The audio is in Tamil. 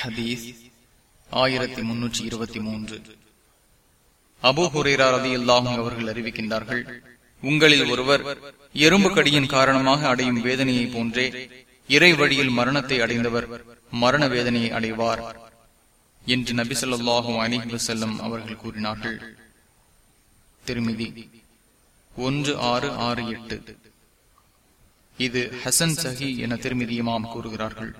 ஹதீஸ் ஆயிரத்தி முன்னூற்றி இருபத்தி மூன்று. அபு ஹுரேரா ரதி அல்லாஹும் அவர்கள் அறிவிக்கின்றார்கள் உங்களில் ஒருவர் எறும்பு கடியின் காரணமாக அடையும் வேதனையை போன்றே இறை வழியில் மரணத்தை அடைந்தவர் மரண வேதனையை அடைவார் என்று நபி சொல்லாஹு அலிஹி வசல்லம் அவர்கள் கூறினார்கள். திருமிதி ஒன்று ஆறு ஆறு எட்டு. இது ஹசன் சஹி என திருமிதியமாம் கூறுகிறார்கள்.